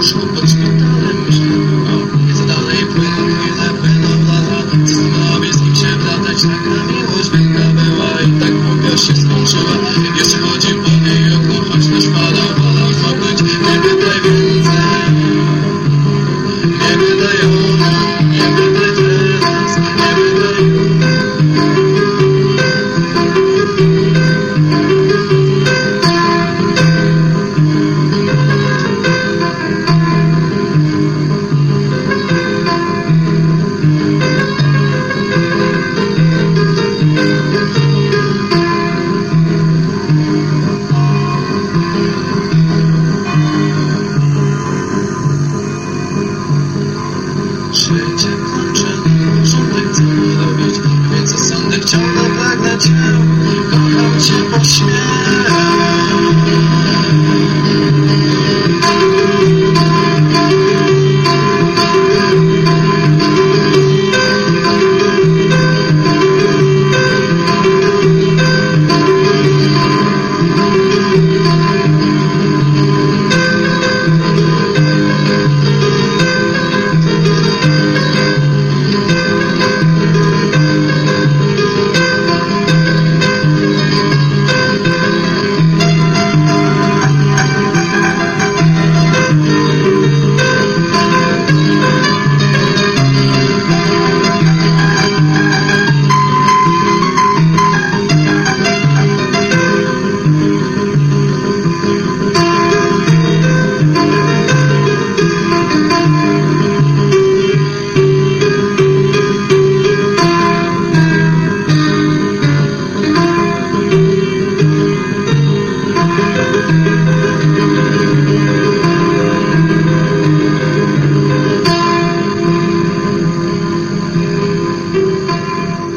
nosotros. Życie kończy, porządek chcemy robić Więc zasądek ciągle pragnę cię Kocham cię po śmierci.